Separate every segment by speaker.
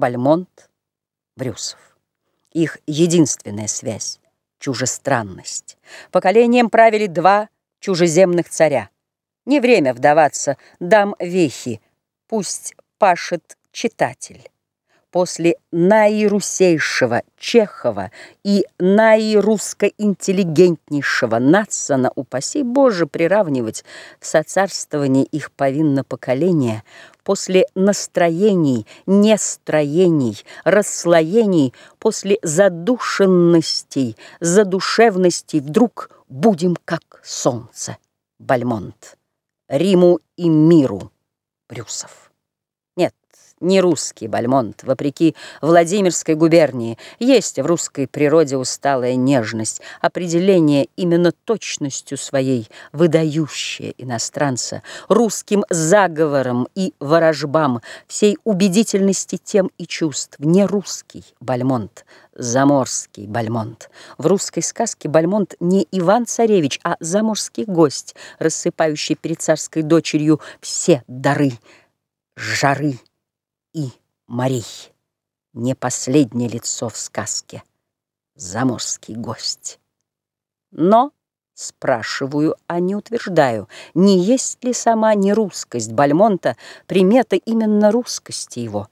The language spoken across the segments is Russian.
Speaker 1: Бальмонт, Брюсов. Их единственная связь — чужестранность. Поколением правили два чужеземных царя. Не время вдаваться, дам вехи, пусть пашет читатель после наирусейшего Чехова и наирусско-интеллигентнейшего Натсона, упаси Боже, приравнивать в соцарствовании их повинно поколение, после настроений, нестроений, расслоений, после задушенностей, задушевностей, вдруг будем как солнце. Бальмонт. Риму и миру. Брюсов не русский Бальмонт, вопреки Владимирской губернии. Есть в русской природе усталая нежность, определение именно точностью своей, выдающее иностранца, русским заговором и ворожбам, всей убедительности тем и чувств. Не русский Бальмонт, заморский Бальмонт. В русской сказке Бальмонт не Иван-царевич, а заморский гость, рассыпающий перед царской дочерью все дары, жары, и морей. Не последнее лицо в сказке, заморский гость. Но, спрашиваю, а не утверждаю, не есть ли сама нерусскость Бальмонта примета именно русскости его?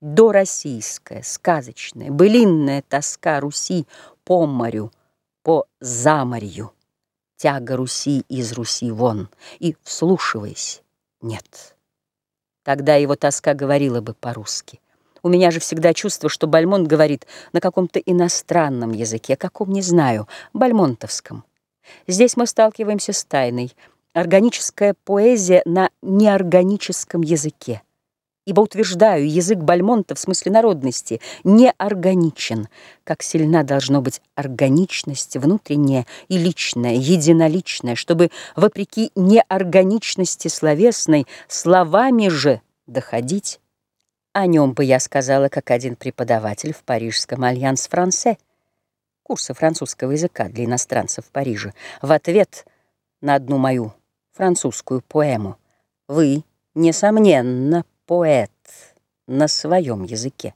Speaker 1: Дороссийская, сказочная, былинная тоска Руси по морю, по заморью, тяга Руси из Руси вон, и, вслушиваясь, нет. Тогда его тоска говорила бы по-русски. У меня же всегда чувство, что Бальмонт говорит на каком-то иностранном языке, каком не знаю, бальмонтовском. Здесь мы сталкиваемся с тайной. Органическая поэзия на неорганическом языке ибо, утверждаю, язык Бальмонта в смысле народности не органичен, как сильна должна быть органичность внутренняя и личная, единоличная, чтобы, вопреки неорганичности словесной, словами же доходить. О нем бы я сказала, как один преподаватель в парижском «Альянс Франсе», курса французского языка для иностранцев в Париже, в ответ на одну мою французскую поэму. Вы, несомненно, поэт на своем языке.